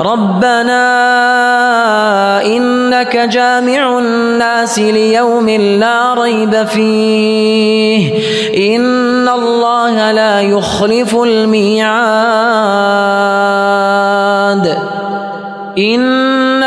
ربنا إنك جامع الناس ليوم لا ريب فيه. إن الله لا يخلف الميعاد. إن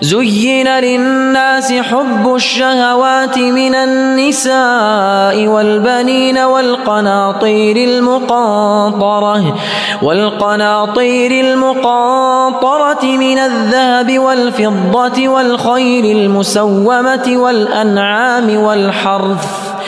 زين للناس حب الشهوات من النساء والبنين والقناطير المقنطرة والقناطير المقنطرة من الذهب والفضة والخير المسومة والأنعام والحرث.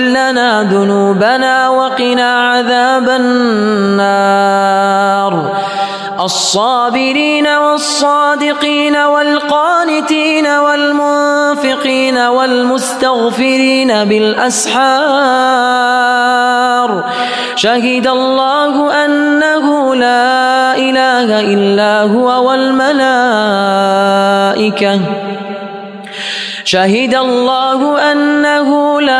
لنا ذنوبنا وقنا عذاب النار. الصابرين والصادقين والقانتين والمنفقين والمستغفرين بالأسحار. شهد الله أنه لا إله إلا هو والملائكة. شهد الله أنه لا